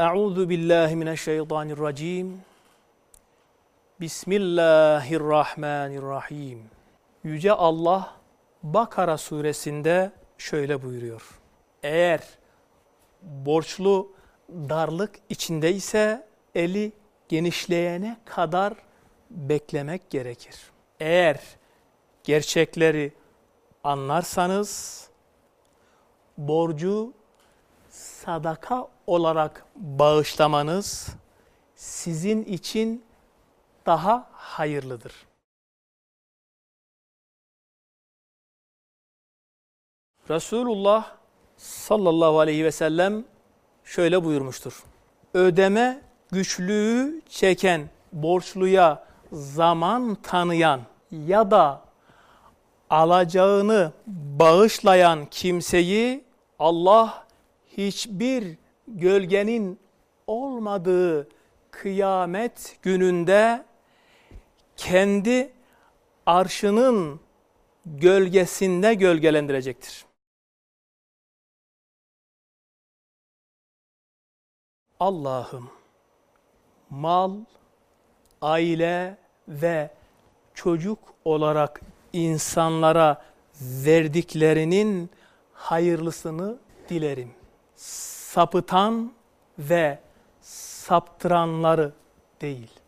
Euzu billahi mineşşeytanirracim. Bismillahirrahmanirrahim. Yüce Allah Bakara suresinde şöyle buyuruyor. Eğer borçlu darlık içindeyse eli genişleyene kadar beklemek gerekir. Eğer gerçekleri anlarsanız borcu sadaka olarak bağışlamanız sizin için daha hayırlıdır. Resulullah sallallahu aleyhi ve sellem şöyle buyurmuştur. Ödeme güçlüğü çeken borçluya zaman tanıyan ya da alacağını bağışlayan kimseyi Allah hiçbir gölgenin olmadığı kıyamet gününde kendi arşının gölgesinde gölgelendirecektir. Allah'ım mal, aile ve çocuk olarak insanlara verdiklerinin hayırlısını dilerim. Sapıtan ve saptıranları değil.